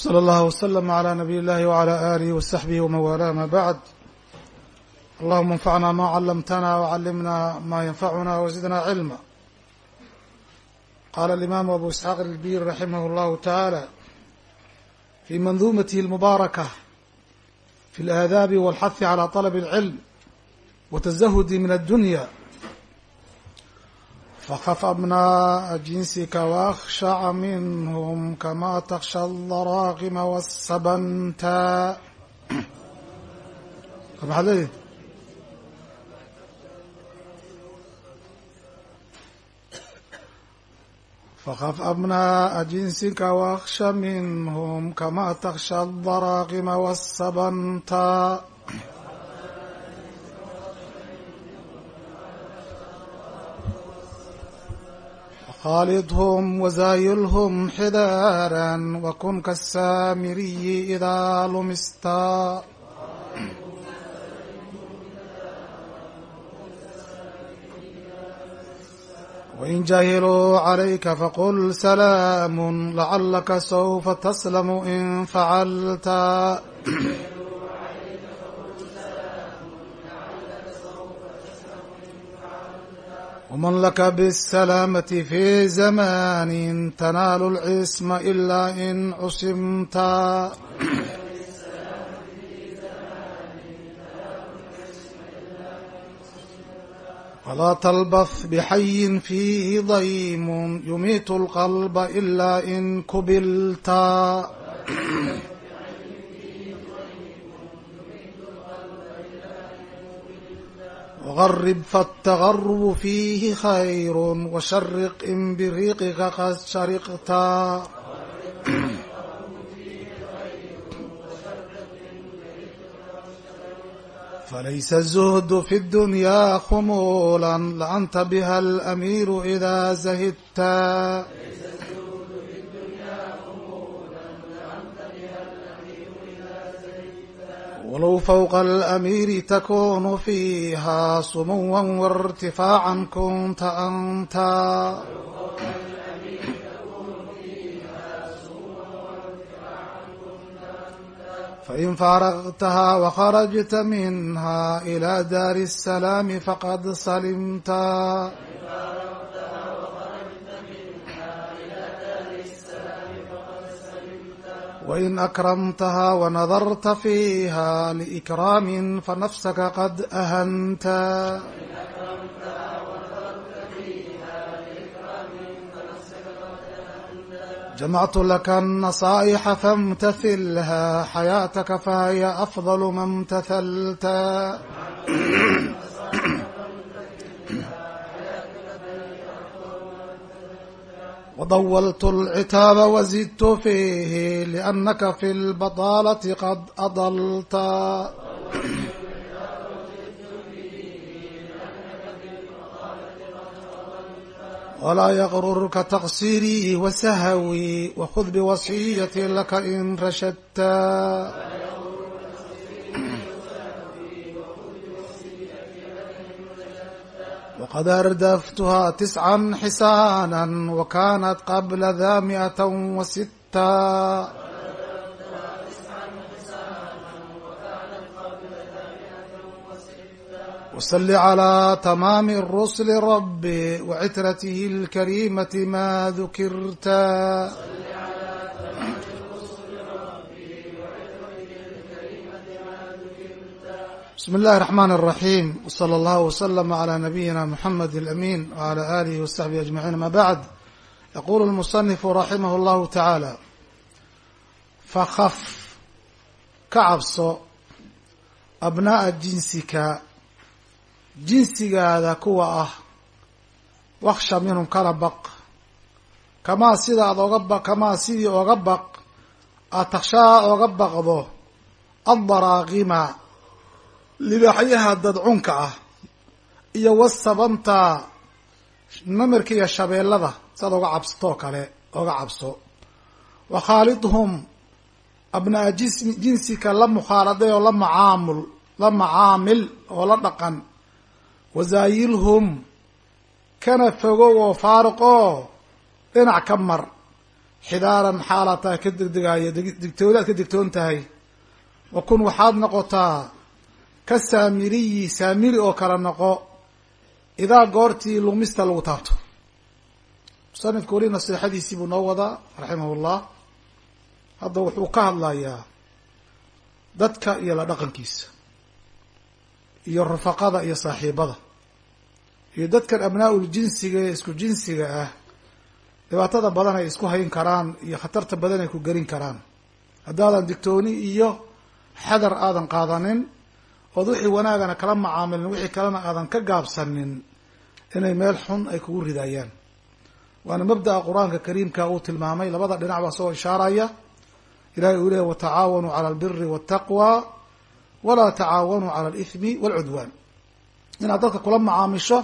slى اllah وslm عlى nabiy اllahi وعlى alih وsaxbih wman wala ama bعd allahuma اnfacna ma calamtna وcalimna ma ynfacuna wزidna cilma qala اlimam abu isxaaq اlbir raximah اllahu taعalى fi mandumatih اlmubaaraka fi اlaadaabi wاlxahi عlى طلb اlcilm wتزahudi min الdunya فخف أبناء جنسك واخشع منهم كما تخشى الضراغم والسبنتا maxaad leedihi فخف أبناء جنسك واخش منهم كما تخشى الضراغم والسبنتا khaalidhm wzaayilhm xidaara wakun kasaamiriyi idaa lumista wain jahiluu calayka faqul salaamu lacalaka saufa taslamu in facalta wman laka bالsalaamati fi zamani tanaalu اlcisma ilaa in cusimta walaa talbath bxayin fiihi daym yumiit اlqalba ilaa in kubilta وغرب فالتغرب فيه خير وشرق إن بريقك قد شرقتا فليس الزهد في الدنيا خمولا لأنت بها الأمير إذا زهدتا walow fawqa alamiiri takunu fiiha sumuwan wairtifaacan kunta anta fain faaraqtaha wakharajta minha ila daari الsalaam faqad salimta وإن أكرمتها ونظرت فيها لإكرام فنفسك قد أهنتا جمعت لك النصائح فامتثلها حياتك فهي أفضل ما امتثلتا wadawltu اlcitaaba wazidtu fiihi lianaka fi lbaطaalati qad adalta walaa yaqrurka taqsiirii wasahwi wakud biwasiyati laka in rashadta وقد أردفتها تسعا حسانا وكانت قبل ذا مئة وستا وصل على تمام الرسل ربي وعترته الكريمة ما ذكرتا بسم الله الرحمن الرحيم وصلى الله وسلم على نبينا محمد الأمين وعلى آله وصحبه أجمعين ما بعد يقول المصنف رحمه الله تعالى فخف كعبso أبناء جiنسika jinsigaada kuwa ah waksha minhum kala baq kamaa sida ad oga ba kamaa sidii oga baq aad takshaa oga baqdo addaraaqima libaaxyaha dadcunka ah iyo wasabanta namirka iyo shabeellada siaad oga cabsatoo kale oga cabso. Wa khaalidhum abnaa jismi jinsika la mukhaaladay oo la macaamul la macaamil oo la dhaqan. Wazaayilhum kana fogow oo faaruq oo dhinac ka mar. Xidaaran xaalaad tahay ka degdegaayo digtoonaad ka digtoon tahay. Wa kun waxaad noqotaa ka saamiriyi saamiri oo kale noqo idaa goortii lumista lagu taabto. Musanifka weli nasiixadiisii buu noo wadaa raximahu llah hadda wuxuu ka hadlayaa dadka iyo la dhaqankiisa iyo rufaqada iyo saaxiibada iyo dadkan abnaa-ul jinsiga ee isku jinsiga ah dhibaatada badan ay isku hayn karaan iyo khatarta badan ay ku gelin karaan. Haddaadan digtooni iyo xadar aadan qaadanin ood wixii wanaagana kala macaamilin wixii kalena aadan ka gaabsanin inay meel xun ay kugu ridayaan waana mabda'a qur'aanka kariimka uu tilmaamay labada dhinac baa soo ishaaraya. Ilahay uu leehay watacaawanuu cala albiri waltaqwa walaa tacaawanuu cala alithmi walcudwaan. Inaad dadka kula macaamisho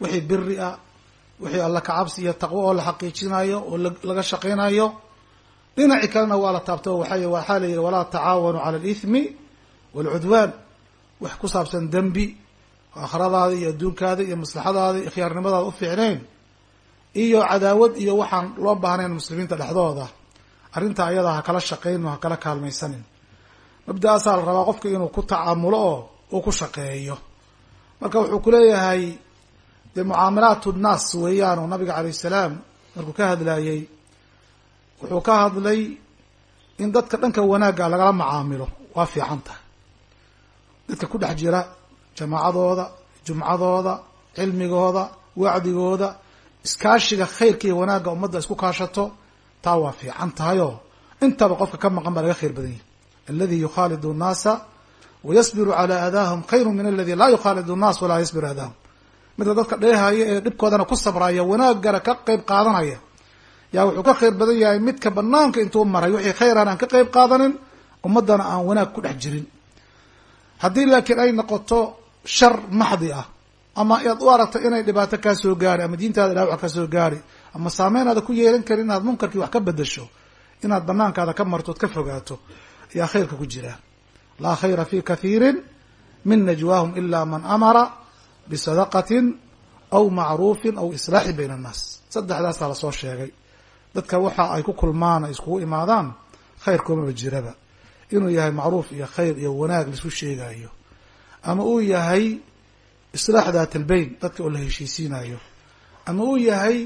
wixii biri ah wixii alla kacabsi iyo taqwo oo la xaqiijinayo oo laga shaqaynayo dhinaci kalena waa la taabto waay waxaa la walaa tacaawanuu cala alithmi walcudwaan wax ku saabsan dembi aakhiradaada iyo adduunkaada iyo maslaxadaada iyo u fiicnayn iyo cadaawad iyo waxaan loo baahnayn muslimiinta dhexdooda. Arrintaa ayadaa ha kala shaqayn oo ha kala kaalmaysanin. Mabda-aasaa la rabaa qofka inuu ku tacaamulo oo uu ku shaqeeyo. Marka wuxuu ku leeyahay dee mucaamalaat nnaas weeyaan oo nabiga calayh salaam markuu ka hadlayey wuxuu ka hadlay in dadka dhanka wanaagga lagala macaamilo. Waa fiican tahay dadka ku dhex jira jamaacadooda jumcadooda cilmigooda wacdigooda iskaashiga khayrka iyo wanaagga ummadda isku kaashato taa waa fiican tahayoo intaba qofka ka maqan baa laga khayr badan yahy aladi yukhaalidu nnaasa wayasbiru calaa aadaahum khayru min aladi laa yukhaalidu nnaas walaa yasbiru aadaahum midka dadka dheehaya ee dhibkoodana ku sabraya wanaaggana ka qeyb qaadanaya. Yaa wuxuu ka khayr badan yahay midka banaanka intuu maray wixii khayran aan ka qeyb qaadanin ummaddana aan wanaag ku dhex jirin haddii laakiin ay noqoto shar maxdi ah ama aad u aragto inay dhibaato kaa soo gaari ama diintaada dhaawac ka soo gaari ama saameyn aada ku yeelan karin inaad munkarkii wax ka bedasho inaad banaankaada ka marto od ka fogaato ayaa khayrka ku jira. Laa khayra fi kathiirin min najwaahum ila man amara bisadaqatin aw macruufin aw islaaxin bayna annaas. Saddexdaasaa la soo sheegay. Dadka waxa ay ku kulmaan ay iskugu imaadaan khayrkoomaba jiraba inuu yahay macruuf iyo khayr iyo wanaag la isku sheegayo ama uu yahay islaax daat albayn dadka oo la heshiisiinayo ama uu yahay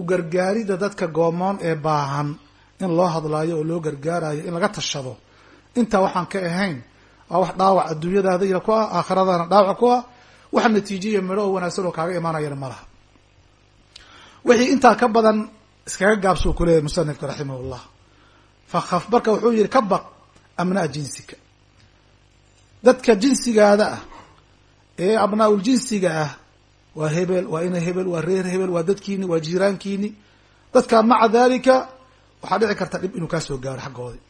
ugargaaridda dadka goomoon ee baahan in loo hadlaayo oo loo gargaarayo in laga tashado. Intaa waxaan ka ahayn waa wax dhaawac adduunyadaada iyo ku ah aakhiradaana dhaawac ku ah wax natiijo iyo midho oo wanaagsan oo kaaga imaanayana ma laha. Wixii intaa ka badan iskaga gaabsuu kuleeyahy musanifka raximah llah fakaf marka wuxuu yihi ka baq abnaa jinsika dadka jinsigaada ah ee abnaa-ul jinsiga ah waa hebel waa ina hebel waa reer hebel waa dadkiini waa jiiraankiini. Dadka maca dalika waxaa dhici karta dhib inuu kaa soo gaaro xaggoodi.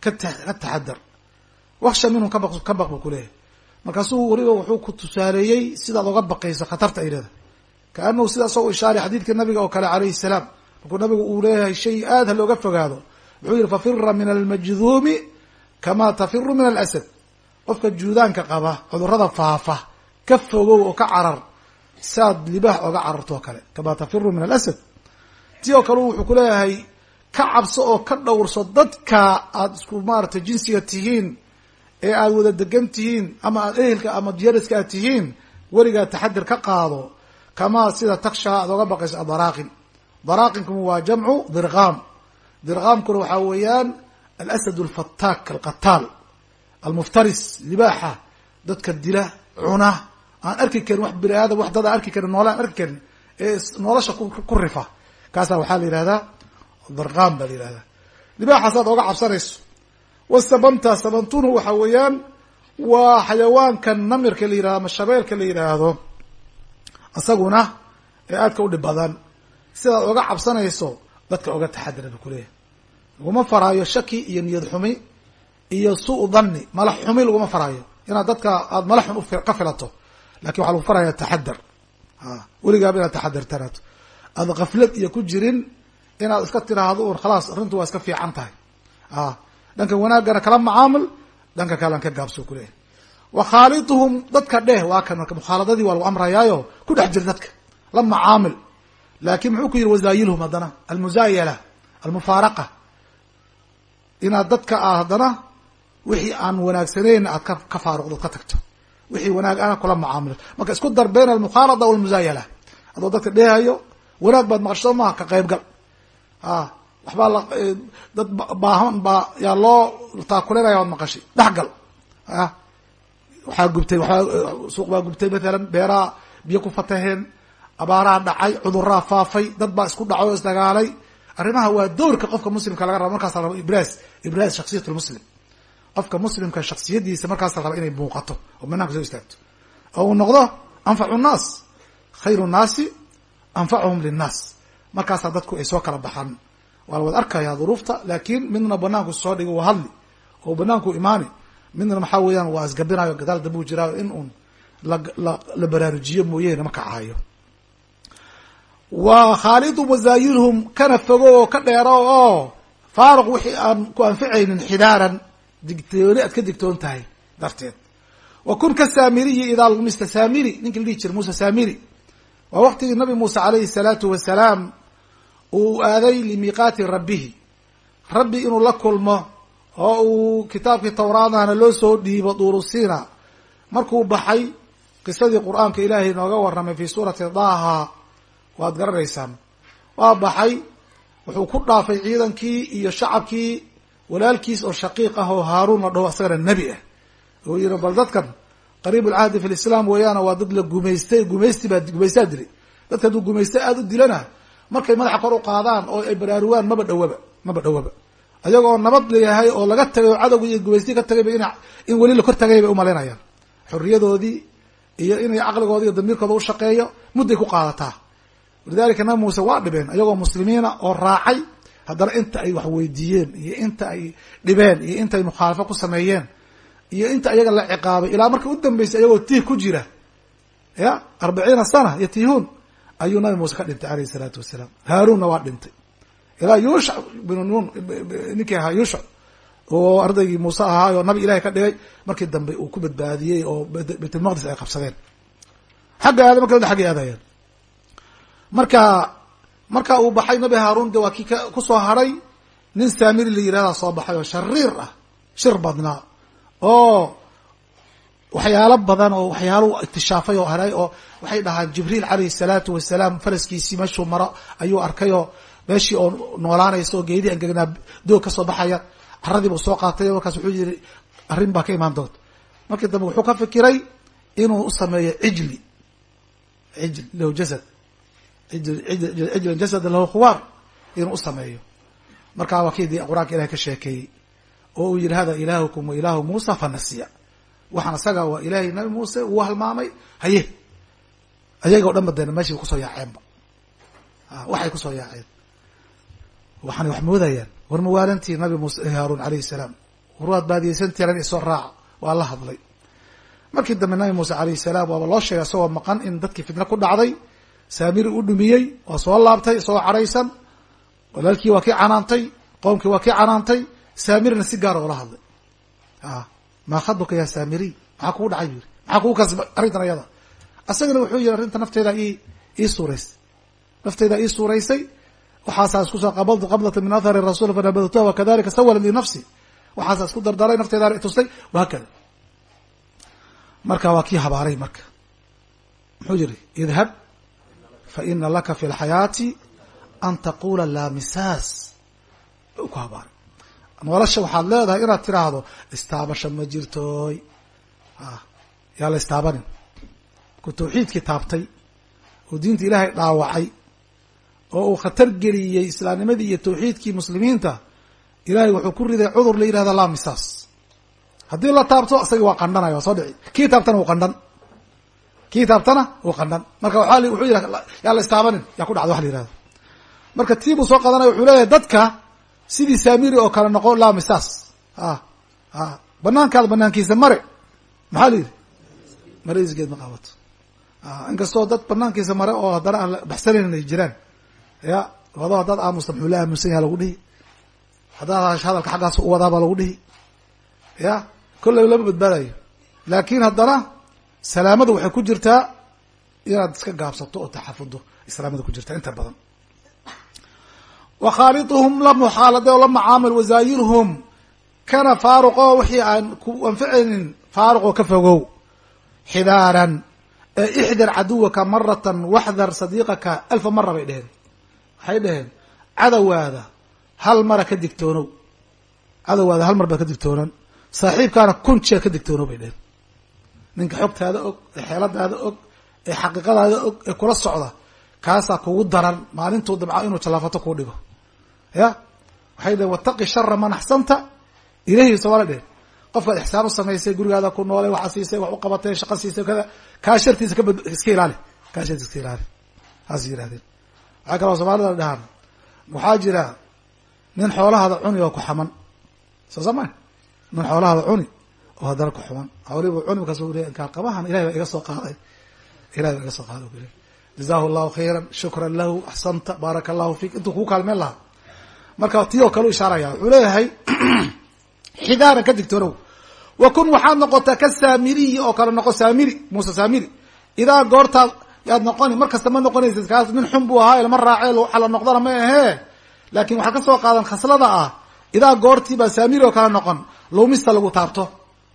Ka taxadar waksha minhum kaba ka baq buu kuleeyahy markaasuu weliba wuxuu ku tusaaleeyey sidaad oga baqayso khatarta ay leedahay. Kaanahu sidaas oo ishaaray xadiidka nabiga oo kale calayhi salaam. Markuu nabigu uu leeyahay shay aad ha looga fogaado. Wuxuu yihi fafira min almajduumi kama tafiru min alasad qofka juudaanka qaba cudurrada faafa ka fogow oo ka carar saad libaax oga cararto oo kale kama tafiru min alasad ti oo kale wuxuu kuleeyahay ka cabso oo ka dhowrso dadka aada isku maaratay jinsiga tihiin ee aada wada degan tihiin ama aada ehelka ama jariska aad tihiin weligaa taxadir ka qaado kamaa sida takshaa aad oga baqayso adaraaqin daraaqinkum waa jamcu dirqaam dirqaamkuna waxaa weeyaan alasad alfataak alqataal almuftaris libaaxa dadka dila cuna aan arki karin wax bini aadam wax dad aan arki karin noola aan arki karin ee nolosha ku rifa kaasaa waxaa la yihahdaa dirqaam baa la yihahdaa libaaxaasaad oga cabsanayso wasabamta sabantunu waxa weeyaan waa xayawaanka namirka la yihahdo ama shabeelka la yidhaahdo isaguna ee aadka u dhib badan sidaad oga cabsanayso dadka oga taxadira bu kuleeyahy laguma faraayo shaki iyo niyad xumi iyo suu dhanni malax xumi laguma faraayo. Inaad dadka aada mala xun ka filato. Lakin waxaa lagu faraya taxadar weligaaba inaad taxadartanato aada kaflad iyo ku jirin inaad iska tiraahdo un khalaas arrintu waa iska fiican tahay. Dhanka wanaaggana kala macaamil dhanka kalean ka gaabsoo kuleeyahy wa khaalituhum dadka dheh waa kan marka mukhaaladadii waa lagu amrayaayo ku dhex jir dadka. La macaamil. Laakin muxuu ku yihi wazaayilhum haddana. Almuzaayala almufaaraqa inaad dadka aad haddana wixii aan wanaagsanayn aad ka ka faaruqdo ka tagto. Wixii wanaag ana kula mucaamilo marka isku dar bayna almukhaalada walmuzaayala adoo dadka dheehayo wanaag baad maqasho maaha ka qayb gal. A waxbaa la dad baahan baa yaa loo taakulinaya waad maqashay dhex gal. A waxaa gubtay waxbaa suuq baa gubtay mathalan beeraha biyo ku fataheen abaaraha dhacay cuduraa faafay dad baa isku dhacay oo isdagaalay arrimaha waa dowrka qofka muslimka laga raba markaas la rabo ibraas. Ibraas shaksiyat lmuslim qofka muslimka shaksiyadiisa markaas la raba inay muuqato oo banaanka soo istaagto. Oo uu noqdo anfacu nnaas khayru nnaasi anfacuhum linnaas. Markaasaa dadku ay soo kala baxaan. Waa la wada arkaya duruufta laakiin midna banaanku soo dhigo waa hadli. Oo banaanku imaani midna maxaa weeyaan waa isgabinayo gadaal dambuu jiraayo in uun la la baraarujiyo mooyeene ma kacahayo wa khaalidum wazaayirhum kana fogo oo ka dheero oo faaruq wixii aan ku anficaynin xidaaran digtooni aad ka digtoon tahay darteed. Wa kun ka saamiriyi idaa lumista saamiri ninki la dhihi jira muuse saamiri. Waa waqtigii nabi muuse calayhi salaatu wasalaam uu aaday limiiqaati rabbihi. Rabbi inuu la kulmo oo uu kitaabkii tawraadahana loo soo dhiibo duurusiina markuu baxay qisadii qur'aanka ilaahay nooga warramay fii suurati daha waad garanaysaan. Waa baxay wuxuu ku dhaafay ciidankii iyo shacabkii walaalkiis oo shaqiiq ah oo haaruun la dhaho isagana nebi ah. Oo yihi bal dadkan qariib ulcahdi fi lislaam weeyaana waa dad la gumaystay gumaysti baa gumaystaa dilay. Dadka hadduu gumaysta aada u dilana markay madaxa kor u qaadaan oo ay baraarugaan maba dhawaba maba dhawaba ayagoo nabad layahay oo laga tagay oo cadowgii iyo gumaysti ka tagayba in in weli la kor tagay bay umalaynayaan xorriyadoodii iyo inay caqligooda iyo damiirkooda u shaqeeyo mudday ku qaadataa walidalika nabi muuse waa dhibeen ayagoo muslimiina oo raacay haddana inta ay wax weydiiyeen iyo inta ay dhibeen iyo inta ay mukhaalafo ku sameeyeen iyo inta ayaga la ciqaabay ilaa marka u dambeysay ayagoo tiih ku jira ya arbaciina sana yatiihuun ayuu nabi muuse ka dhintay alayhi salaatu wasalaam. Haaruunna waa dhintay. Ilaa yuushac binu nuun ninkii ahaa yuushac oo ardaygii muuse ahaa oo nabi ilahay ka dhigay markii dambe uu ku badbaadiyey oo baytulmaqdis ay qabsadeen. Xagga aada marka da xaggay aadayeen marka marka uu baxay nabi haaruun de waa kii ku soo haray. Nin saamiri la yirahdaa soo baxay oo shariir ah shir badnaa. Oo waxyaalo badan oo waxyaalo iktishaafay oo helay oo waxay dhahaan jibriil calayhi salaatu wasalaam faraskiisii meeshuu maro ayuu arkay oo meeshii oo noolaanaysa oo geedii angegnaa doog ka soo baxaya caradii buu soo qaatay markaas wuxuu yiri arrin baa ka imaan doonta markii dambe wuxuu ka fikiray inuu u sameeyo cijli cijl lahu jasad cijlan jasada lahu khuwaar inuu u sameeyo. Markaa waa qur'aanka ilahay ka sheekeeyey oo uu yihi hada ilaahukum wa ilaahu muusa fanasiya waxaan isaga waa ilaahay nabi muuse uu halmaamay haye ayaga dhan ba deen meeshii ba. Kusoo yaaceenba waxay ku soo yaaceen. Waxaanay wax moodayaan war mawaalantii nabi muuse haaruun alayhi salaam? War waad baadiyeysan tiran isoo raaca waa la hadlay. Markii dambe nabi muuse alayhi salaam waaba loo sheegay isagoo maqan in dadkii fitna ku dhacday saamiri u dhumiyey waa soo laabtay isagoo caraysan. Walaalkii waa kii canaantay qoomkii waa kii canaantay. Saamirina si gaara oola hadlay. Maa khaduka ya saamiriy maxaa kugu dhacay bu maxaa kugu kasba arrintan ayada? Asagana wuxuu yihi arrinta nafteeda i ii suuraysay nafteyda ii suuraysay waxaasaa isku soo qabadtu qablata min athari rasuul fanabadtuha wakadalika sawalan linafsi waxaasaa isku dardaray nafteedaana itustay wahaakada marka waa kii habaaray marka. Muxuu yihi idhab faina laka fi lxayaati an taqula laa misaas ku habaaray nolosha waxaad leedahay inaad tiraahdo istaabasha ma jirtooy yaa la istaabanin ku tawxiidkii taabtay oo diinta ilaahay dhaawacay oo uu khatar geliyey islaamnimadii iyo tawxiidkii muslimiinta ilahay wuxuu ku riday cudur la yihahda laa misaas haddii la taabto isagii waa qandhanaya waa soo dhici kii taabtana uu qandhan kii taabtana uu qandhan. Marka waa wuxuu yih yaa la istaabanin yaa ku dhacda wax la yihahdo marka tii buu soo qadanaya wuxuu leeyahay dadka sidii saamiri oo kale noqo laa misaas. A a banaankaada banaankiisa mare. Maxaa la yidhi? Mare isgeed ma qaabato. Inkastoo dad banaankiisa mare oo haddana aan baxsanayn ay jiraan. Ya wado haddaad aamusta muxuu la aamusan yaha lagu dhihi. Haddaad hadalka xaggaas u wadaabaa lagu dhihi. Ya kolley lama badbaadayo. Laakin haddana salaamadu waxay ku jirtaa inaad iska gaabsato oo taxafudo islaamada ku jirtaa inta badan. Wa khaalituhum la muxaalade oo la macaamil wazaayirhum kana faaruqo wixii aan ku anficaynin faaruqoo ka fogow. Xidaaran ee ixdar caduwaka maratan waxdar sadiiqaka alfa mara bay dheheen waxay dhaheen cadowaada hal mara ka digtoonow. Cadowaada hal mar baad ka digtoonan. Saaxiibkaana kun jeer ka digtoonow bay dheheen ninka xogtaada og ee xeeladaada og ee xaqiiqadaada og ee kula socda kaasaa kugu daran maalintuu dabca inuu jallaafato kuu dhigo. Ya? Waxay dheheen wataqi shara man axsanta. Ilahi somaala dheheen qofkaad ixsaan u samaysay gurigaada ku noolay waxaa siisay wax u qabatay shaqo siisay kada kaa shartiisa kab iska ilaali. Kaa shartiisa iska ilaali. Saas yihahdeen waxaa kaloo soomaalida dhahaan waxaa jira nin xoolahaada cuni oo ku xaman. Soo sama nin xoolahaada cuni oo haddana ku xuman. Xoolibu cuni markaas le qabahan ilahay baa iga soo qaaday. Ilahay baa iga soo qaaday l jazahu llahu khayra shukran lahu axsanta baaraka allahu fiik. Intuu kuu kaalmeen lahaa. Marka tii oo kale u ishaaraya wuxuu leeyahay xidaaran ka digtoonow. Wa waxaad noqotaa ka saamiriyi oo kale noqo saamiri muuse saamiri. Idaa goortaad yaad noqoni mar kasta ma noqonaysid kaas nin xun buu ahaa ilma raacee waxa la noqdana ma ahee laakin waxaad ka soo qaadan khaslada ah idaa goortii baa saamiri oo kale noqon lumista lagu taabto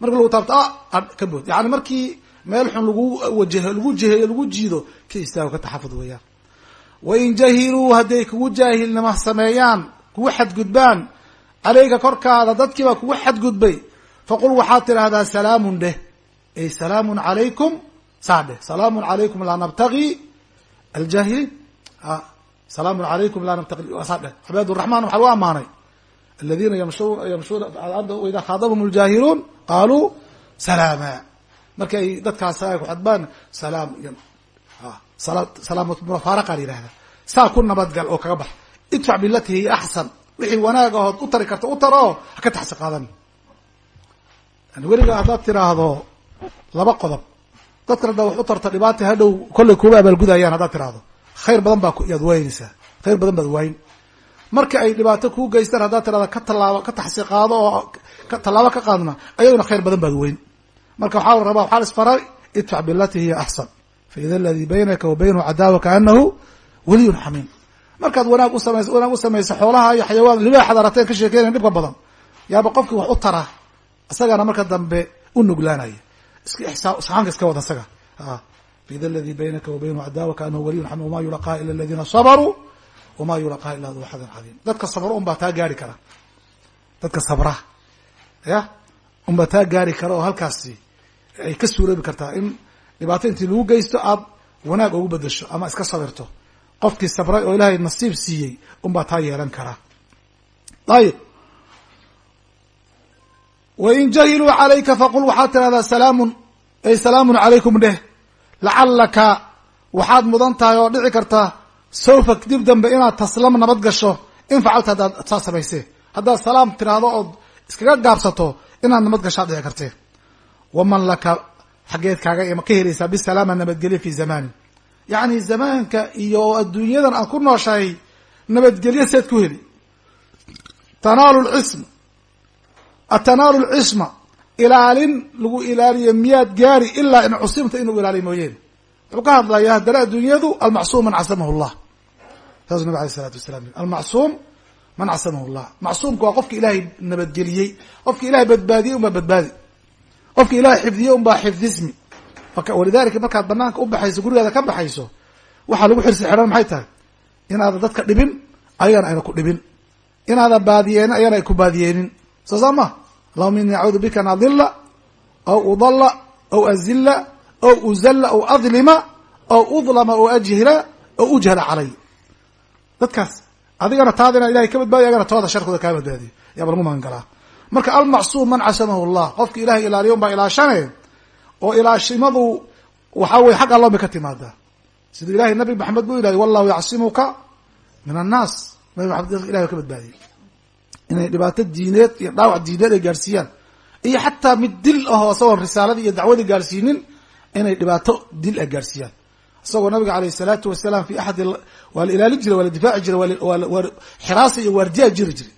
marki lagu taabto a ka bood. Yani markii meel xun lagu wajah lagu jiheeyo lagu jiido ka istaago ka taxafud weeyaan. Wain jahiluu hadday kugu jaahilnimo sameeyaan kugu xadgudbaan caleyka korkaada dadkiibaa kugu xadgudbay faqul waxaad tidhaahdaa salaamun dheh. Ay salaamun calaykum saa dheh. Salaamun calaykum laa nabtagi aljaahiliin salaamun calaykum laa nabtagi saa dheh. Cibaaduraxmaan waxaa lagu amaanay aladiina yamshuuna idaa khaadabhum ljaahiluun qaaluu salaama marki ay dadkaas ku xadbaan salaam salaammufaaraqa la yihahda saa ku nabadgal oo kaga bax idfac bilati hiya axsan wixii wanaag ahood u tari karta u tara oo ha ka taxsi qaadan weliga haddaad tiraahdo laba qodob dadkan haddaa wax u tarta dhibaata hadhow kollay kuuba abaalgudayaan haddaad tiraahdo khayr badan baa yaad waynaysaa khayr badan baad waayn marka ay dhibaato kuu geystaan haddaad tirahdo ka tallaabo ka taxsi qaado oo tallaabo ka qaadna ayaduna khayr badan baad weyn. Marka waxaa la rabaa waxaa la isfaray idfac bilati hiya axsan faida aladii baynaka wa cadaawa kaanahu weliyun xamiim. Markaad wanaag usamayso wanaag u samayso xoolaha iyo xayawaan libaaxad arateen ka sheekeynayan dhibka badan. Yaaba qofkii wax u tara isagana marka dambe u nuglaanaya. Iska ixsaanka iska wada isaga faida aladii baynaka wa cadaawa kaanahu weliyun xamiim wama yulaqaa ila aladiina sabaruu wama yulaqaa ila du xadin cadiim dadka sabro un baa taa gaari kara dadka sabra ya unbaa taa gaari kara oo halkaasi ay ka suuroobi kartaa in dhibaato intii lagu geysto aad wanaag ugu bedesho ama iska sabirto qofkii sabray oo ilaahay nasiib siiyey unbaa taa yeelan karaa ayib wain jahiluu calayka faqul waxaad tirahdaa salaamun ay salaamun calaykum dheh lacalaka waxaad mudan tahay oo dhici karta sawfa dib dambe inaad taslam nabad gasho in facalta haddaad saa samaysee haddaad salaam tiraahdo ood iskaga gaabsato inaad nabad gashaad dhici kartee. Waman laka xaggeed kaaga ka helaysaa bisalaama nabadgelyo fi zamanin yacni zamaanka iyo adduunyadan aad ku nooshahay nabadgelyo seed ku heli. Tanaalu lcism atanaalu lcisma ilaalin lagu ilaaliyo miyaad gaari ilaa in cusimta inuu ilaaliyo mooyeen. Wuxuu ka hadlayaa haddana adduunyadu almacsuum man casamahu llah saasuu nabig alay isalatu wasalaam. Almacsuum man casamahu llah macsuumka waa qofka ilaahay nabadgeliyey qofka ilahay badbaadiyey unbaa badbaadi qofka ilahay xifdiyey unbaa xifdismi. Walidalika markaad banaanka u baxayso gurigaada ka baxayso waxaa lagu xirsi xidhan maxay tahay? Inaadan dadka dhibin ayagana ayna ku dhibin. Inaadan baadiyeenin ayagana ay ku baadiyeenin soo saa ma? Allahuma ini acuudu bika an adila aw udala aw azila aw uzalla aw adlima aw udlama aw ajhila aw ujhala calay dadkaas adigana taada inaa ilahay ka badbaadiyo ayagana tooda sharkooda kaa badbaadiyo yaaba lagu magan galaa marka almacsuum man casamahu llah qofka ilahay ilaaliyo un baa ilaashane oo ilaashimadu waxaa weye xag allon bay ka timaadaa siduu ilahay nabi maxamed buu ilahay wallahu yacsimuka min annaas. Nabi maxamed dadka ilahay waa ka badbaadiyey inay dhibaato diineed iyo dhaawac diineed ay gaarsiiyaan iyo xataa mid dil ahoo isagoon risaaladii iyo dacwadii gaarsiinin inay dhibaato dil a gaarsiiyaan isagoo nabiga alayh salaatu wasalaam fi axadi waa la ilaalin jiray waa la difaaci jiray xiraasa iyo waardiyaa jiri jiray.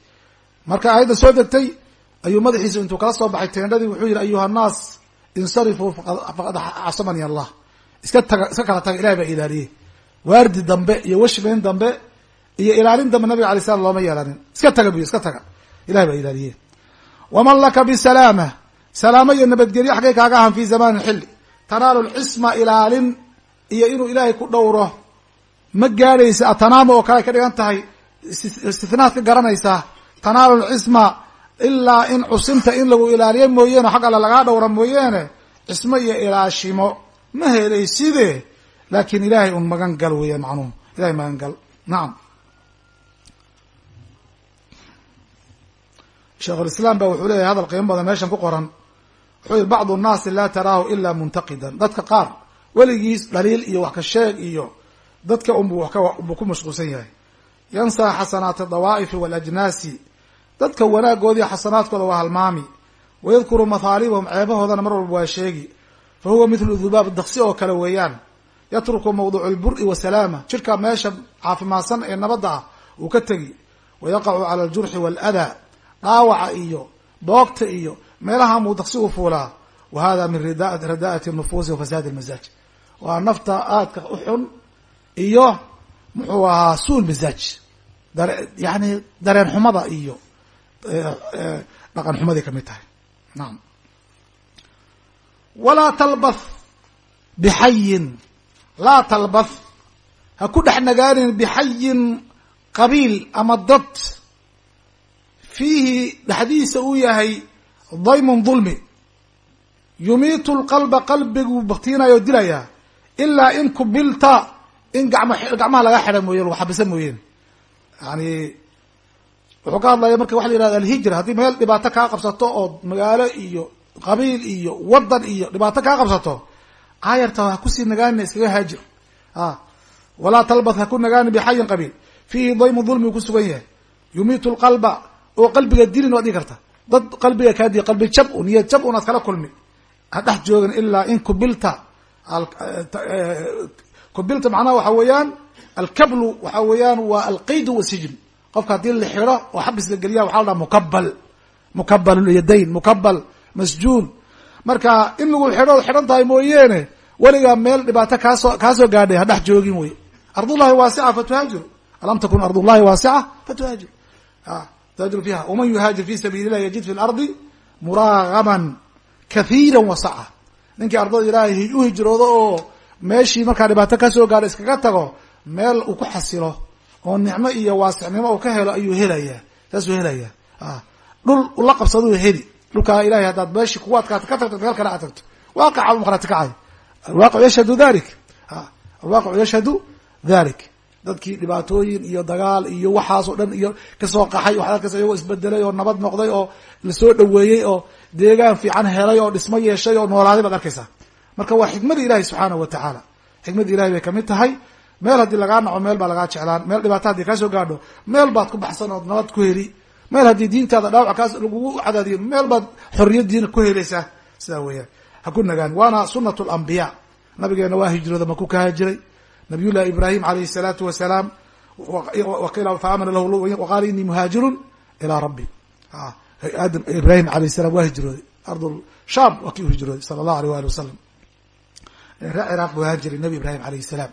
Marka aayadda soo degtay ayuu madaxiisa intuu kala soo baxay teendhadii wuxuu yihi ayuha annaas insarifuu faqad casamani allah iska taga iska kala taga ilahay baa ilaaliyey waardi dambe iyo washbeyn dambe iyo ilaalin dambe nabiga alay slam looma yeelanin. Iska taga buy iska taga. Ilahay baa ilaaliye. Waman laka bisalaama. Salaamo iyo nabadgelyo xaggay kaaga ahan fi zamanin xilli. Tanaalu lcisma ilaalin iyo inuu ilaahay ku dhowro ma gaadhaysa atanaama oo kale ka dhigan tahay istithnaad ka garanaysaa tanaalu lcisma ilaa in cusinta in lagu ilaaliyo mooyeene xag alle lagaa dhowra mooyeene cismo iyo ilaashimo ma helayside laakin ilaahay un magan gal weeyaan macnuhu ilahay magan gal. Nacam sheikhulislaam ba wuxuu leeyahay hadal qiimo badan meeshan ku qoran. Wuxuu yihi bacdu nnaasi laa taraahu ila muntaqidan. Dadka qaar weligiis dhaliil iyo wax ka sheeg iyo dadka unbu wabuu ku mashquulsan yahay. Yansaa xasanaati dawaa'ifi walajnaasi dadka wanaagoodii xasanaadkooda waa halmaami. Wayadkuru mahaalibahum ceebahoodana mar walba waa sheegi. Fa huwa mithlu dhubaab daksi oo kale weeyaan. Yatruku mawducu lburi wasalaama jirka meesha caafimaadsan ee nabadda ah uu ka tegi. Wayaqacu cala aljurxi waaladaa dhaawaca iyo boogta iyo meelaha muu daksigu fuulaa. Wa hada min radaa'ati nufuusi wa fasaadi lmasaaj waa nafta aadka u xun iyo muxuu ahaa suul masaaj yani dareen xumada iyo dhaqan xumaday ka mid tahay. Naam. Walaa talbath bixayin. Laa talbath. Ha ku dhex nagaanin bixayin qabiil ama dad. Fiihi dhexdiisa uu yahay daymun dulmi. Yumiitu lqalba qalbiguu baktiinayo o dilayaa ilaa in kubilta in gama laga xidha mooye lagu xabisa mooyeen yani wuxuu ka hadlaya marka waxa la yihahda alhijra haddii meel dhibaato kaa qabsato oo magaalo iyo qabiil iyo wadan iyo dhibaato kaa qabsato aayarta ha ku sii nagaanina iskaga haajir a walaa talbath ha ku nagaani bixayin qabiil. Fiihi daymu dulmi ku sugan yahay. Yumiitu lqalba oo qalbiga dilin waad dhigi karta. Dad qalbiga kaa di qalbi jab un iyo jab un aad kala kulmi. Ha dhex joogin ilaa in kubilta kubilta macnaha waxa weeyaan alkablu waxa weeyaan waa alqayd wasijn qofka haddii la xidho oo xabis la geliya waxa la dhaha mukabal mukabal yadayn mukabal masjuun. Marka in lagu xidho xidhan tahay mooyeene weligaa meel dhibaato kaasoo kaasoo gaadhay ha dhex joogin wey ardullahi waasica fatuhaajiru alam takun ardullahi waasica fatuhaajir. Tuhaajir fiha waman yuhaajir fi sabiili illahi yajid fi lardi muraagaman kathiira wasaca ninkii ardada ilaahay u hijroodo oo meeshii markaa dhibaato ka soo gaadho iskaga tago meel uu ku xasilo oo nicmo iyo waasicnimo uu ka helo ayuu helayaa saasuu helayaa dhul ula qabsaduu heli. Dhulkaa ilahay haddaad meeshii kugu adkaata ka tagto meel kale aad tagto. Waaqaca markhaati kacay alwaaqicu yashhadu dalik alwaaqicu yashhadu dalik dadkii dhibaatooyin iyo dagaal iyo waxaasoo dhan iyo ka soo qaxay waxaad arkaysa iyagoo isbedelay oo nabad noqday oo la soo dhaweeyey oo deegaan fiican helay oo dhismo yeeshay oo noolaaday baad arkaysaa marka waa xikmadii ilahi subxaanahu wa tacaala xikmadii ilahay bay ka mid tahay meel haddii lagaa naco meel baa lagaa jeclaan meel dhibaato haddii kaasoo gaadho meel baad ku baxsan ood nabad ku heli meel haddii diintaada dhaawac kaas lagugu cadaadiyo meel baad xorriyad diina ku helaysaa sidaa weeyaan ha ku nagaan waana sunat lambiya nabigeena waa hijrooda maku ka haajiray nabiyullahi ibrahim alayhi salaatu wasalaam waqila faamana lahu waqaala inii muhaajirun ilaa rabbi aadam ibrahim alayh salam waa hijrooday. Ardul sham waa kii u hijrooday sala allahu aleyh wali wasalam ciraaq buu haajiray nabi ibrahim alayhi salaam.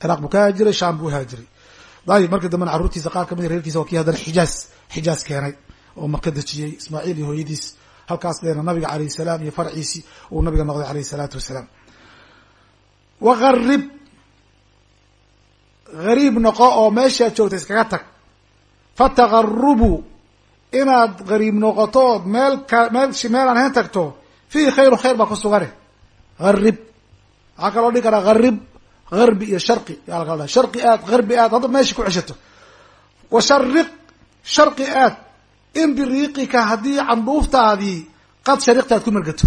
Ciraaq buu ka haajiray sham buu haajiray dayib markii dambena carruurtiisa qaar ka mid reerkiisa waa kii haddana xijaaz xijaaz keenay oo maka dejiyey ismaaciil iyo hooyadiis halkaas deena nabiga alayh salaam iyo farciisii uu nabiga noqday alayh salaatu wasalaam wagarib gariib noqo oo meeshaad joogta iskaga tag. Fatagarubu inaad gariib noqoto ood meel ka meelshi meel aan hayn tagto fiihi khayru khayr baa ku sugane garib waxaa kaloo dhigi karaa garib garbi iyo sharqi. Yaa lakala dhaha sharqi aad garbi aad hadda meesha ku ceshato. Wa shariq sharqi aad. In biriiqika haddii candhuuftaadii qad shariqta aad ku mergato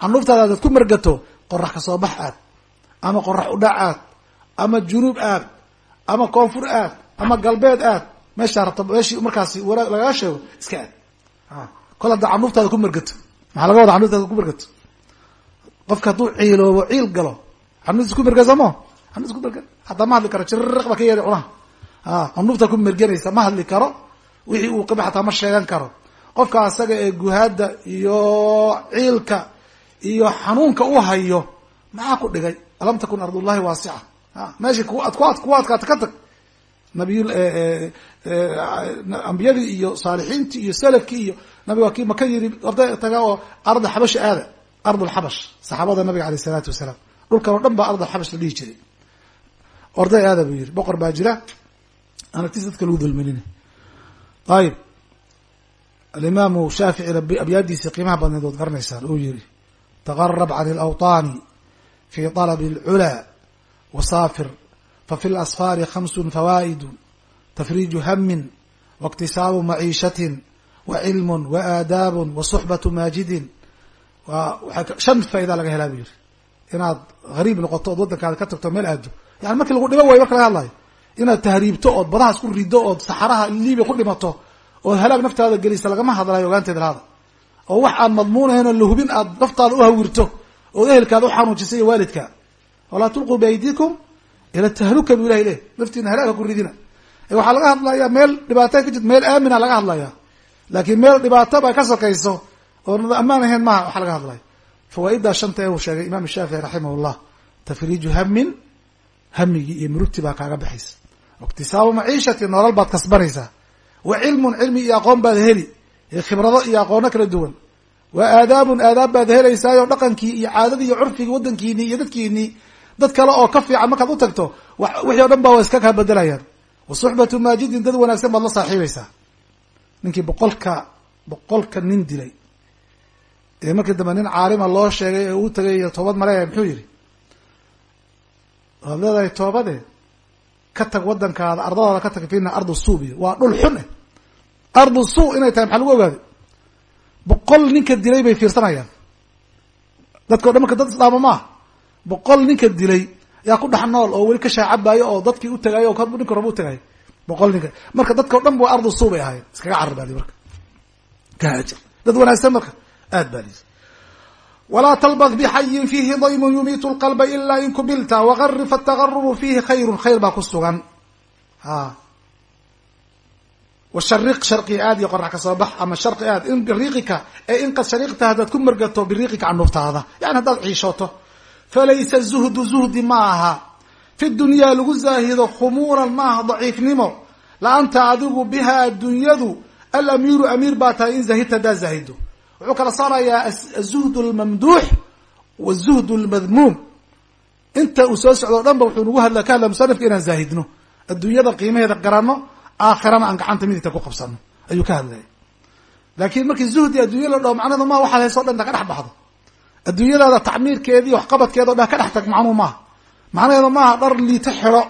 candhuuftaadi adaad ku mergato qorax ka soo bax aad. Ama qorax udhac aad. Ama junuub aad. Ama koonfur aad. Ama galbeed aad meeshaa rabta meeshii markaasi wara lagaga sheego iska aad. Kol hadda candhuuftaada ku mergato maxaa laga wada candhuuftaada ku mergato qofka hadduu ciiloobo ciil galo candhuuftiis ku mergasamo candhuuftis ku merga hataa ma hadli karo jiriq ba ka yeehi cunaha candhuuftaa ku merganaysa ma hadli karo. Wixii uu qaba xataa ma sheegan karo. Qofka asaga ee guhaada iyo ciilka iyo xanuunka u hayo maxaa ku dhigay? Alam takun ardullahi waasica. Meesha ku ad ku adkaata ka nabiy ambiyadii iyo saalixiintii iyo salafkii iyo nabiga kii maka yiri orday taga oo arda xabash aada ardulxabash saxaabada nabiga aleyh isalaatu wasalaam dhulkan oo dhan baa ardulxabash la dhihi jiray orday aada buu yiri boqor baa jira aan agtiis dadka lagu dulminina ayib alimaamu shaaficina abyaadiisii qiimaha badneed ood garanaysaan uu yiri taqarab can alawطaani fi طalabi اlculaa wasaafir fafi lasfaari khamsun fawaa'idu tafriiju hamin waاktisaabu maciishatin wacilmu waaadaabu wasuxbatu maajidin. Waa shan faaida laga helaa buu yiri inaad gariib noqoto ood waddankaada ka tagto meel aado. Yani markii lagu dhiman wayo marka laga hadlayo. Inaad tahriibto ood badahaas ku rido ood saxaraha libiya ku dhimato ood halaag naftaada gelisa lagama hadlayo ogaanteeda lahada oo wax aan madmuunahayn oo lahubin aad naftaada uhawirto ood ehelkaada uxanuujisa iyo waalidka. Walaa tulquu biaydiikum ila tahluka bu ilahay leh naftiina halaagha ku ridina. Waxaa laga hadlayaa meel dhibaato ka jirto meel aamina laga hadlaya laakiin meel dhibaato ba ka sokayso oo ammaan ahayn maha waxaa laga hadlaya fawaaiddaa shanta ee uu sheegay imaam shaafici raximah llah tafriiju hamin hamigii iyo murugti baa kaaga baxaysa. Iktisaabu maciishati nolol baad kasbanaysaa wa cilmun cilmi iyo aqoon baad heli. Khibrado iyo aqoono kala duwan. Wa aadaabun aadaab baad helaysaayo dhaqankii iyo caadadii iyo curfigii waddankiinii iyo dadkiinii dad kale oo ka fiican markaad u tagto wixii o dhan ba wa iska kaa bedelayaan wa suxbatu maajidin dad wanaagsan baad la saaxiibaysaa ninkii boqolka boqolka nin dilay. Ee markii dambe nin caalima loo sheegay ee uu tagay toobad male muxuu yihi waad leedahay toobade ka tag waddankaada ardadaada ka tag fina ardu suu biyo. Waa dhul xun eh. Ardu suu inay tahay maxaa lagu ogaaday? Boqol ninka dilay bay fiirsanayaan. Dadka o dhan marka dad isdhaama maaha boqol ninka dilay yaa ku dhex nool oo weli ka shaacabaayo oo dadkii u tagayo o ninka raba u tagayo boqol ninka. Marka dadka o dhan ba ardu suu bay ahaayeen iskaga carar marka. Ka haajir dad wanaagsan marka. Aad baa walaa talbad bxayin fiihi daymun yumiitu lqalba ila in kubilta wagarif atagarubu fiihi khayrun. Khayr baa ku sugan. A washariq sharqi aad iyo qorax ka soo bax. Ama sharqi aad. In biriiqika ee in qad shariqta haddaad ku margato biriiqika canuurtaada yani haddaad ciishooto falaysa zuhdu zuhdi ma aha fi dunyaa lagu zaahido khumuuran ma aha daciifnimo la-anta adigu biha addunyadu alamiiru amiir baa tahay in zahidta haddaad zaahido wuxuu kala saarayaa azuhd lmamduux wazuhd lmadmuum inta uu soo socdo o dhan ba wuxuu nagu hadla ka hadla musanifka inaan zaahidno adduunyada qiimaheeda garanno aakhirana aan gacanta midigta ku qabsano ayuu ka hadlaya laakiin markii zuhdi addunya la dhaho macnadu ma waxaad hayso o dhan ka dhex baxdo adduunyadaada tacmiirkeedi iyo waxqabadkeeda o dhan ka dhex tag macnuhu maaha. Macnaheedu maaha dhar liito xidho.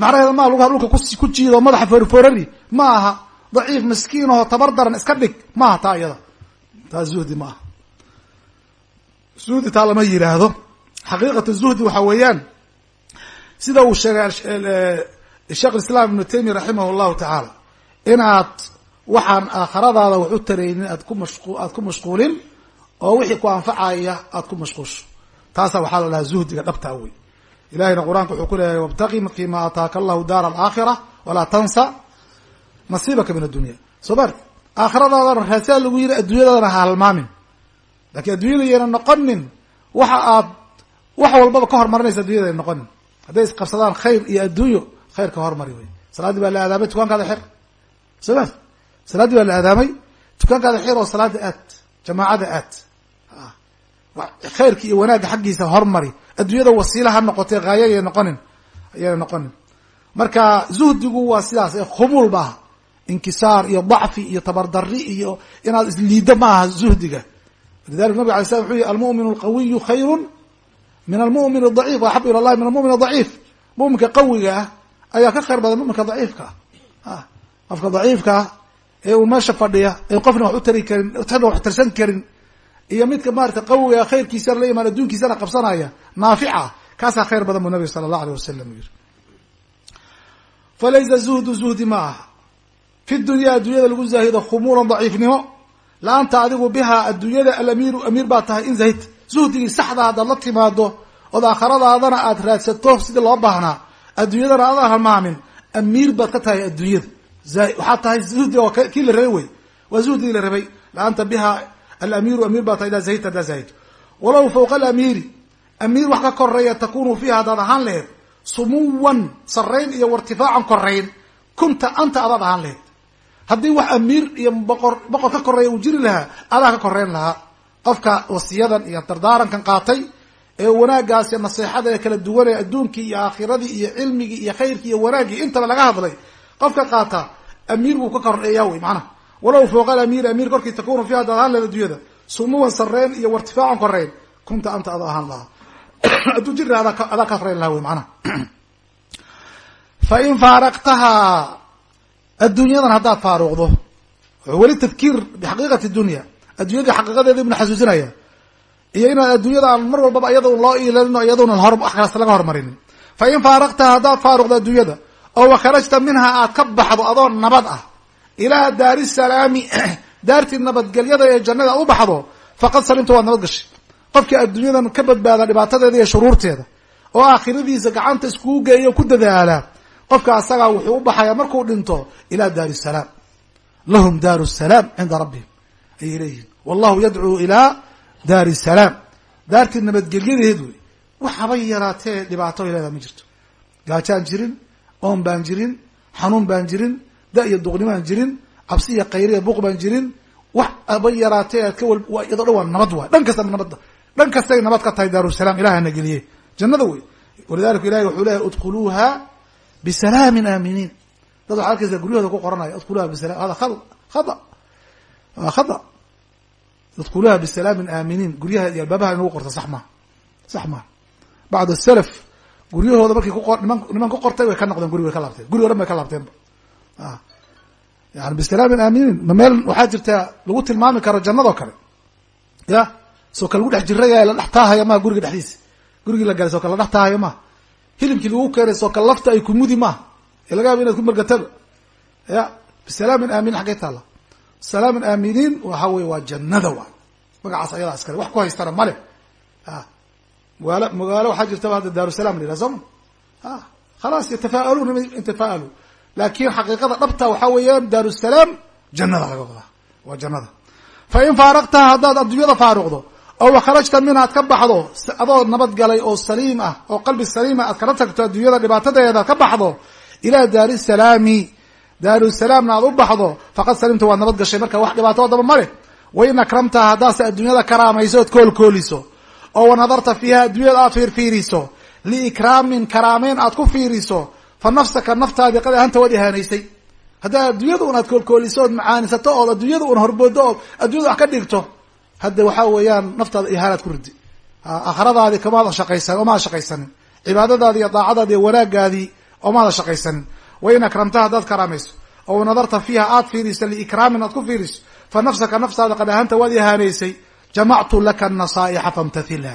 Macnaheedu maaha lugaha dhulka ku jiido madaxa foorfoorari. Ma aha daciif miskiinahoo tabar daran iska dhig. Maaha taa iyada. Taa zuhdi ma aha zuhdi taa lama yiraahdo. Xaqiiqatu zuhdi waxa weeyaan sida uu sheegay sheekh islaam ibnu taymiya raximah llahu tacaala inaad waxaan aakhiradaada wax u taraynin aad ku mashq aad ku mashquulin oo wixii ku anfacaya aad ku mashquulsho taasa waxaa la dhahaa zuhdiga dhabtaa wey ilahayna qur'aanka wuxuu ku leeyahay wabtaqi fima ataaka allahu daara alaakhira walaa tansa nasiibaka min addunya soo ma aakhiradaadana raasaa lagu yiri adduunyadaadana ha halmaamin. Lakiin adduunyada yayna noqonin waxa aad wax walbaba ka hormarinaysa addunyada ayna noqonin. Hadday isqabsadaan khayr iyo adduunyo khayr ka hormari wey salaaddii baa la aadaamay tukaankaada xir. Soo ma baa la aadaamay tukaankaada xir oo salaada aad jamaacada aad khayrka iyo wanaagga xaggiisa hormari. Adduunyada wasiila ha noqotay haayo ayay noqonin. Ayayna noqonin. Marka zuhdigu waa sidaas ee khumuul maaha inkisaar iyo dacfi iyo tabardari iyo inaad isliiddo ma aha zuhdiga. Lidalik nabig alay slam wuxuu yihi almu'min alqawiyu khayru min almu'min adaciif axabu ila llahi min almu'min adaciif mu'minka qawiga ah ayaa ka khayr badan mu'minka daciifka. Ah qofka daciifka ah ee uu meesha fadhiya ee qofna wax u tari karin wax tarsan karin iyo midka maarata qawiga khayrkiisana la imaan adduunkiisana qabsanaya naafica kaasaa khayr badan buu nabiga sala allahu aleyh wasalam u yihi falaysa zuhdu zuhdi ma aha. Fi dunya adduunyada lagu zaahido khumuulan daciifnimo. La-anta adigu bihaa adduunyada alamiiru amiir baa tahay in zahid. Zuhdigii saxda haddaad la timaado ood aakhiradaadana aad raadsato sidii loo baahnaa adduunyadana aadaan halmaamin amiir baad ka tahay adduunyada waxaad tahay zuhdi oo kii la rabay wey. Waa zuhdigii la rabay. La-anta bihaa alamiiru amiir baa tahay idaa zahidta haddaa zahid walow fawqa alamiiri amiir wax ka koreeya takunu fiiha haddaad ahaan laheed sumuwan sarayn iyo wartifaacan korayn kunta anta adaad ahaan lahayd haddii wax amiir iyo boqor boqor ka koreeya uu jiri lahaa adaa ka koreyn lahaa qofka wasiyadan iyo dardaarankan qaatay ee wanaaggaas iyo naseexada ee kala duwan ee adduunkii iyo aakhiradii iyo cilmigii iyo khayrkii iyo wanaaggii intaba laga hadlay qofka qaata amiir buu ka koreeyaa wey macnaha walow fooqa alamiir amiir korkii takunu fiiha adaad ahaan sumuwan sareen iyo wartifaacan koreyn kunta anta ada ahaan lahaa. Hadduu laha adaa ka koreyn lahaa wey macnaha. Fa in faaraqtahaa adduunyadan haddaad faaruqdo wuxuu weli tadkiir bixaqiiqati dunya adduunyadii xaqiiqadeeda ibnu xasuusinaya iyo inaad adduunyada aan mar walbaba iyada loo iilalino iyaduna hor wax kasta laga hormarinin. Fa in faaraqtaha haddaad faaruqdo adduunyada oo wakharajta minha aad ka baxdo adoo nabad ah ilaa daari salaami daartii nabadgelyada ee jannada u baxdo faqad salimta waad nabad gashay. Qofkii adduunyadan ka badbaada dhibaatadeeda iyo shuruurteeda oo aakhiradiisa gacanta iskugu geeyo ku dadaala qofka asagaa wuxuu u baxayaa markuu dhinto ilaa daari salaam. Lahum daaru salaam cinda rabbihim. Ayay leeyihiin wallahu yadcuu ilaa daari salaam. Daartii nabadgelyadeed wey. Wax yaraatee dhibaato ay leedaha ma jirto. Gaajaan jirin oon baan jirin xanuun baan jirin da iyo duqnimaan jirin cabsi iyo kayri iyo buuq baan jirin wax haba yaraatee aad ka wal iyadoo waa nabad waay dhan kasta nabadda dhan kastay nabad ka tahay daarusalaam ilahana geliye jannada wey. Walidalika ilahi wuxuu leeyahy udkhuluuha bisalaamin aaminiin. Dad waxaa arkaysa guryahooda ku qoranaya udkhuluha bisalam hada a khada waa khada. Udkhuluha bisalaamin aaminiin. Guryaha iyo albaabaha in lagu qorta sax maha sax maha bacd salaf guryahooda markay niman niman ku qortay way ka noqdeen guri way ka laabteen. Guri o dhan bay ka laabteenba yani bisalaamin aaminiin ma meel waxaa jirta lagu tilmaami karo jannadoo kale. Ya? Soo ka lagu dhex jiraya la dhex taahaya maha guriga dhexdiisa. Gurigii la galay soo kale dhex taahaya maha hilibkii lagu keenay soo kale lafta ay kumudi maha ee laga yaaba inaad ku margataba ya? Bisalaamin aaminiin xaggay taalla. Salaamin aaminiin waxa weye waa jannada waay magacaas ayadaa iskale wax ku haystana male magaalo magaalo waxaa jirtaba hadda daarusalam la yidhaha sooma khalaas yatafa'aluun yatafa'alu laakin xaqiiqada dhabta waxaa weeyaan daarusalaam jannada laga waa jannada. Fa in faaraqtaha haddaad adduunyada faaruqdo oo wakharajta min aad ka baxdo adoo nabad galay oo saliim ah oo qalbi saliima aad kala tagto adduunyada dhibaatadeeda ka baxdo ilaa daari salaami daarusalaamna aad u baxdo faqad salimta waad nabad gashay. Marka wax dhibaato daba ma leh. Wain akramtaha haddaase adduunyada karaamayso ood koolkooliso. Oo wanadarta fiiha adduunyada aad fiirfiiriso. Liikraamin karaameyn aad ku fiiriso fa nafsaka naftaadii qad ahanta waad ihaanaysay haddaa adduunyada un aad koolkooliso ood macaanisato ood adduunyada un horboodo ood adduunyada wax ka dhigto hadda waxaa weeyaan naftaada ihaanaad ku ridi. Aakhiradaadii kamaadan shaqaysan oo maada shaqaysanin. Cibaadadaadi iyo daacadaadi iyo oo maada shaqaysanin. Wain akramtaha haddaad karaamayso oo nadarta fiiha aad fiiriso liikraamin aad ku fiiriso fa nafsaka naftaada qad ahanta waad ihaanaysay jamactu laka nasaa'ixa famtathilha.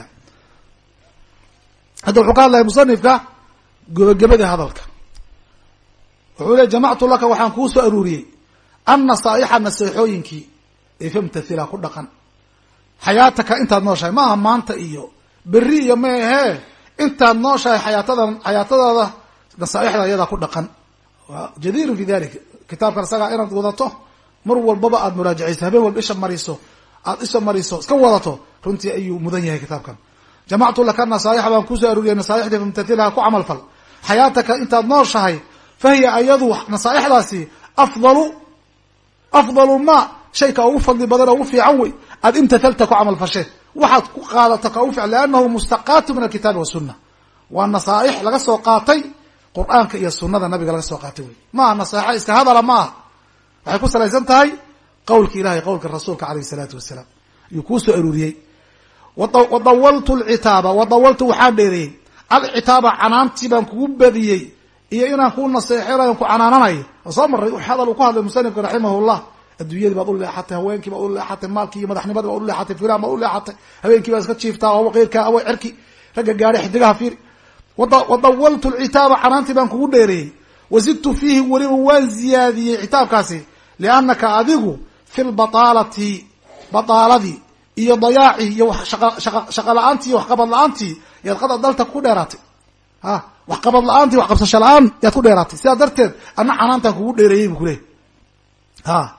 Hadda wuxuu ka hadlaya musanifka gabagabadii hadalka wuxuu le jamactu laka waxaan kuu soo aruuriyey annasaa'ixa naseexooyinkii ee famtathilha ku dhaqan. Xayaataka intaad nooshahay ma aha maanta iyo beri iyo ma ahee intaad nooshahay xayaatadan xayaatadaada nasaaixda iyadaa ku dhaqan. Jadiirun fi dalik kitaabkan isagaa inaad wadato mar walbaba aad muraajacayso habeen walba isha mariso aad isha mariso iska wadato runtii ayuu mudan yahay kitaabkan. Jamactu laka nasaa'ixa baan ku soo aruuriyay nasaaixdii famtathilha ku camal fal xayaataka intaad nooshahay fa hiya ayadu nasaaixdaasi afdalu afdalu ma shayka ugu fadli badan oo ugu fiican wey aad imtathalta ku camal fashe waxaad ku qaadato ka ugu fiican liannahu mustaqaatu min alkitaabi wasunna waa nasaaix laga soo qaatay qur'aanka iyo sunada nabiga laga soo qaatay wey maaha nasaaixo iska hadala ma aha waxay ku salaysan tahay qowlka ilahay qowlka rasuulka alayh isalaatu wasalaam ayuu kuu aruuriyey wadawaltu lcitaaba wadawaltu waxaan dheereeyey alcitaaba canaantii baan kugu badiyey iyo inaan kuu naseexinayo ku canaananayo. Oo soo maray hadal uu ku hadlay musanifka raximahullah. Adduunyadii baad u leexatay haweenkii baad u leexatay maalkii iyo madaxnimadii baad u leexatay filaan baad u leexatay habeenkii baad iska jiiftaa awa keyrka awa cerki ragga gaadhay xidigaha fiiri wadawaltu lcitaaba canaantii baan kugu dheereeyey. Wazidtu fiihi weliba waan ziyaadiyey citaabkaasi liannaka adigu fi lbataalati bataaladii iyo dayaacii iyo shaqa la'aantii iyo waxqabad la'aantii yaad qad dalta ku dheeraatay. A waxqabad la'aantii wax qabsasho la'aan yaad ku dheeraatay. Sidaa darteed ana canaantan kugu dheereeyey bu kuleeyay ha.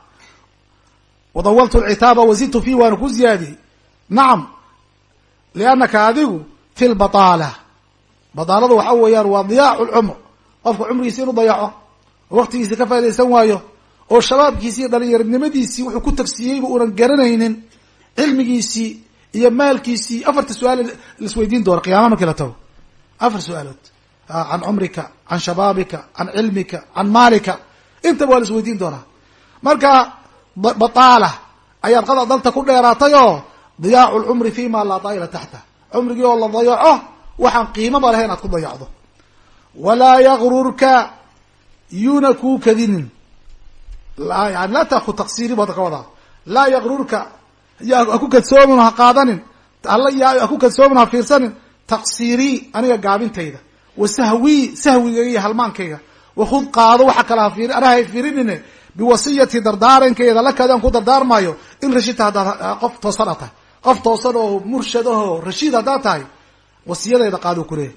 Wadawaltu lcitaaba wazidtu fiihi waana ku ziyaadiyey. Nacam liannaka adigu fi lbataala bataaladu waxa weeyaan waa diyaacu lcumr qofka cumrigiisa inuu dayaco oo waqtigiisii ka faa'idaysan waayo oo shabaabkiisii iyo dhalinyarinimadiisii wuxuu ku tagsiiyeyba uunan garanaynin cilmigiisii iyo maalkiisii afarta su'aal laisweydiin doono qiyaama markii la tago. Afar su'aalood can cumrika can shabaabika can cilmika can maalika intaba waa la isweydiin doonaa. Marka bataala ayaad qada dalta ku dheeraatay oo diyaacu lcumri fi ma laa daa'ila taxta cumrigii oo la dayaco waxaan qiimaba lahayn aad ku dayacdo walaa yagrurka yuuna kuu kadinin yani laa taku taqsiiri bu hadda ka wadaa laa yagrurka ha ku kadsoomin ha qaadanin alla ya ha ku kadsoomin ha fiirsanin taqsiirii aniga gaabintayda wa sahwii sahwigayga halmaankayga. Wakud qaado waxa kale ha fiiri anaha fiirinine. Biwasiyati dardaarankayda lakadaan ku dardaarmaayo. In rashidta haddaad qof toosan a tahay. Qof toosan oo murshad ahoo rashiid haddaad tahay. Wasiyadayda qaado kuleeyahy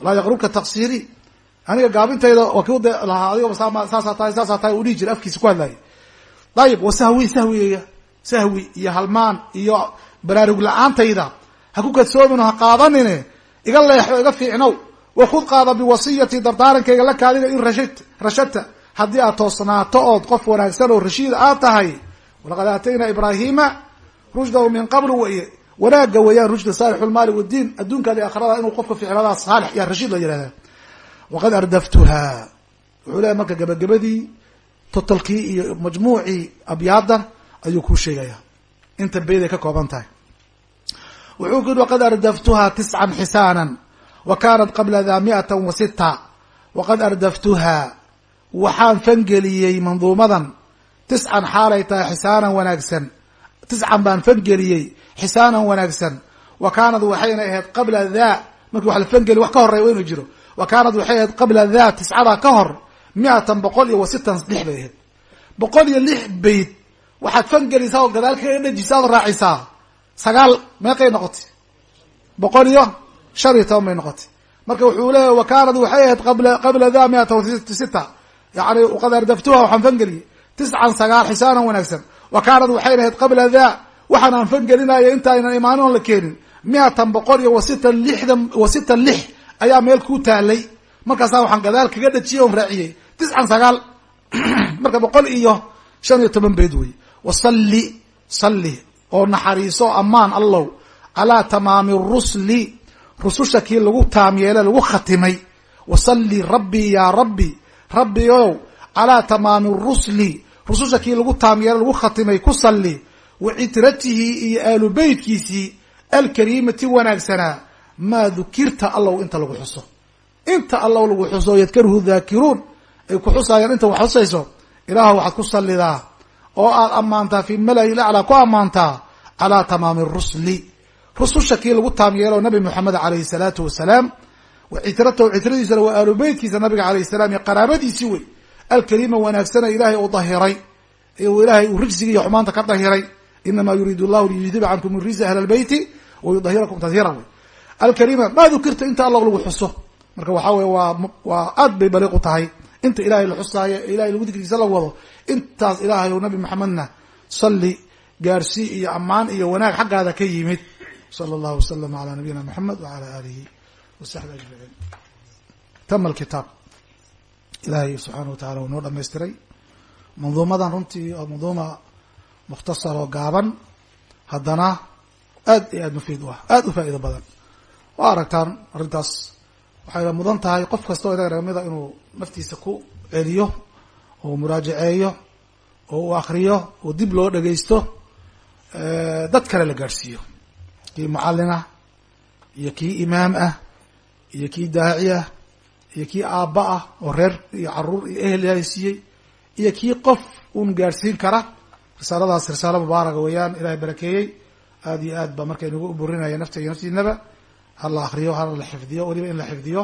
walaa yaqrubka taqsiiri. Aniga gaabintayda waa ki lahaa adigo saasaa tahay saasaa tahay u dhihi jira afkiisa ku hadlaayay dayib wa sahwi sahwigayga sahwi iyo halmaan iyo baraarug la'aantayda ha ku kadsoomin ha qaadanine. Iga leexo iga fiicnow wakud qaada biwasiyati dardaarankayga laka adiga in rashid rashadta haddii aad toosnaato ood qof wanaagsan oo rashiid aad tahay. Walaqad aatayna ibraahima rushdahu min qabl weye wanaagga weeyaan rushda saalix lmaali wdiin adduunkaada i akhrada inuu qofka ficladaas saalix ya rashiid la yihahda waqad ardaftuha wuxuu leeyahy marka gabagabadii totalkii iyo majmuucii abyaadan ayuu kuu sheegaya inta beyd ay ka kooban tahay. Wuxuu ku yihi waqad ardaftuha tiscan xisaanan wa kanat qabla da miata wa sita waqad ardaftuha. Waxaan fangeliyey manduumadan. Tiscan xaalay tahay xisaanan wanaagsan. Tiscan baan fangeliyey xisaanan wanaagsan. Wa kaanad waxayna ahayd qabla da markii wax la fangeli wax ka horeya wa inuu jiro. Wa kaanad waxay ahayd qabla da tiscada ka hor miatan boqol iyo wa sitan lix bay ahayd. Boqol iyo lix bayd waxaad fangelisaa oo gadaal kaga dhejisa ad raacisaa. Sagaal meeqay noqotay? Boqol iyo shan iyo toban bay noqotay marka wuxuu leeyahy wa kaanad waxay ahayd qabla da miata wasita yani waqad ardaftuha waxaan fangeliyey tiscan sagaal xisaanan wanaagsan wa kaanad waxay ahayd qabla da waxaan aan fangelinaya intaaynan imaanin oon la keenin miatan boqol iyo wasitan lixdan wasitan lix ayaa meel ku taalay markaasaa waxaan gadaal kaga dhajiyey oon raaciyey tiscan sagaal marka boqol iyo shan iyo toban beyd wey wasalli salli oo naxariiso ammaan allow calaa tamaami rusli rususha kii lagu taam yeele lagu khatimay. Wasalli rabbii yaa rabbi. Rabbi ow calaa tamaami rusli. Rususha kii lagu taam yeele lagu khatimay ku salli. Wa citratihi iyo aalu beytkiisii alkariimati wanaagsanaa maa dukirta allow inta lagu xuso. Inta allow lagu xuso yadkaruhu dhaakiruun. Ay ku xusayaan inta wax xusayso. Ilaah waxaad ku sallidaa oo aad ammaantaa fi malayi laclaa ku ammaantaa. Calaa tamaami rusli rususha kii lagu taam yeelo nabi moxamed alayhi salaatu wasalaam wa citratahu citradiisana waa aalu beytkiisa nabiga alayh salam iyo qaraabadiisii wey alkariima wanaagsana ilaahay uu dahiray ilaahay uu rijsiga iyo xumaanta ka dahiray. Inamaa yuriidu llahu liyudiba cankum rijsa ahla lbeyti wa yudahirakum tadhira wey alkariima maa dukirta inta alla lagu xuso? Marka waxaa weye waa waa aad bay baliiqu tahay. Inta ilahay la xusaayo ilahay lagu dikrigiisa la wado intaas ilaahay nabi maxamedna salli gaarsii iyo ammaan iyo wanaag xaggaada ka yimid sala allahu waslama ala nabiyina maxamed wala alihi wasaxbi ajmaciin tama alkitaab ilaahay subxaana wa tacala uu noo dhamaystiray manduumadan runtii waa manduuma mukhtasar oo gaaban. Haddana aad iyo aad mufiid u ah. Aada u faa'iido badan. Waa aragtaan arrintaas waxayna mudan tahay qof kasta oo inaga nagamida inuu naftiisa ku celiyo oo muraajaceeyo oo uu akriyo oo dib loo dhagaysto dad kale la gaadhsiiyo kii mucallin ah iyo kii imaam ah iyo kii daaci ah iyo kii aabba ah oo reer iyo carruur iyo ehel siiyey iyo kii qof uun gaadhsiin kara. Risaaladaas risaalo mubaaraka weeyaan ilahay barakeeyey. Aada iyo aad ba marka inagu uburinaya nafta iyo naftiinaba hala akriyo hala la xifdiyo weliba in la xifdiyo.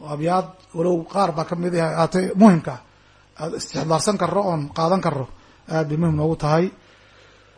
Oo abyaad walow qaar baa ka mid ah aatay muhimka. Aad istixdaarsan karo oon qaadan karo aad bay muhiim noogu tahay